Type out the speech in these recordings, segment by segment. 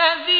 يعتذرون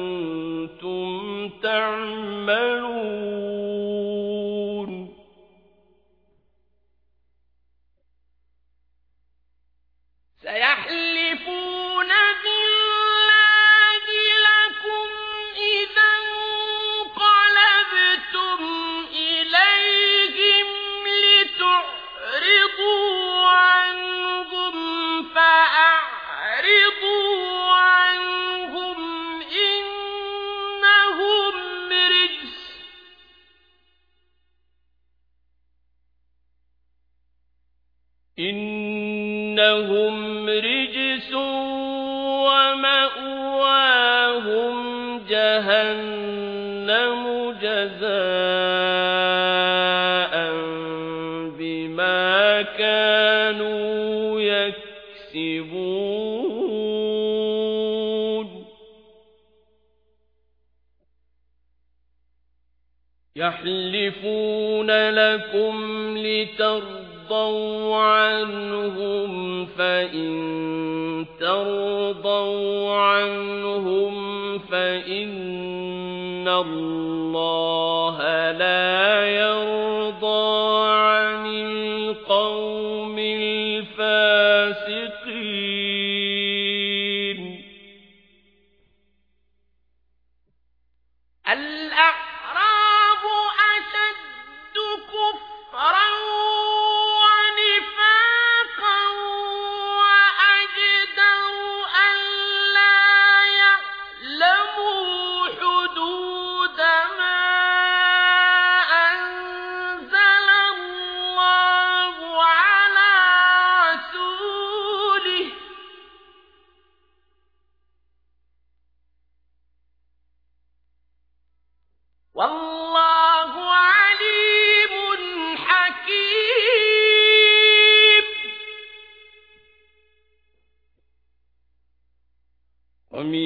إنهم رجس ومأواهم جهنم جزاء بما كانوا يكسبون يحلفون لكم لترضوا عنهم فإن ترضوا عنهم فإن الله لا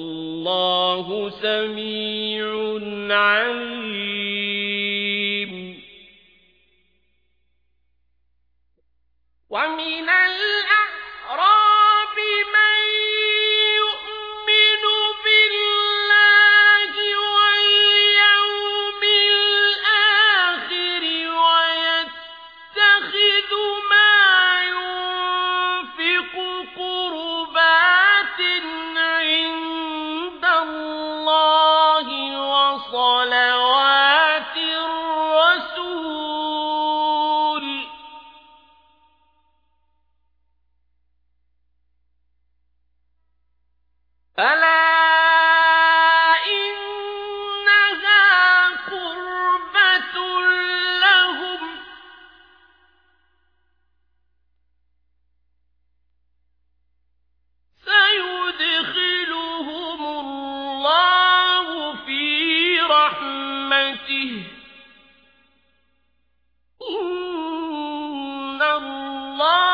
والله سميع عليم. ومن الأعراب الله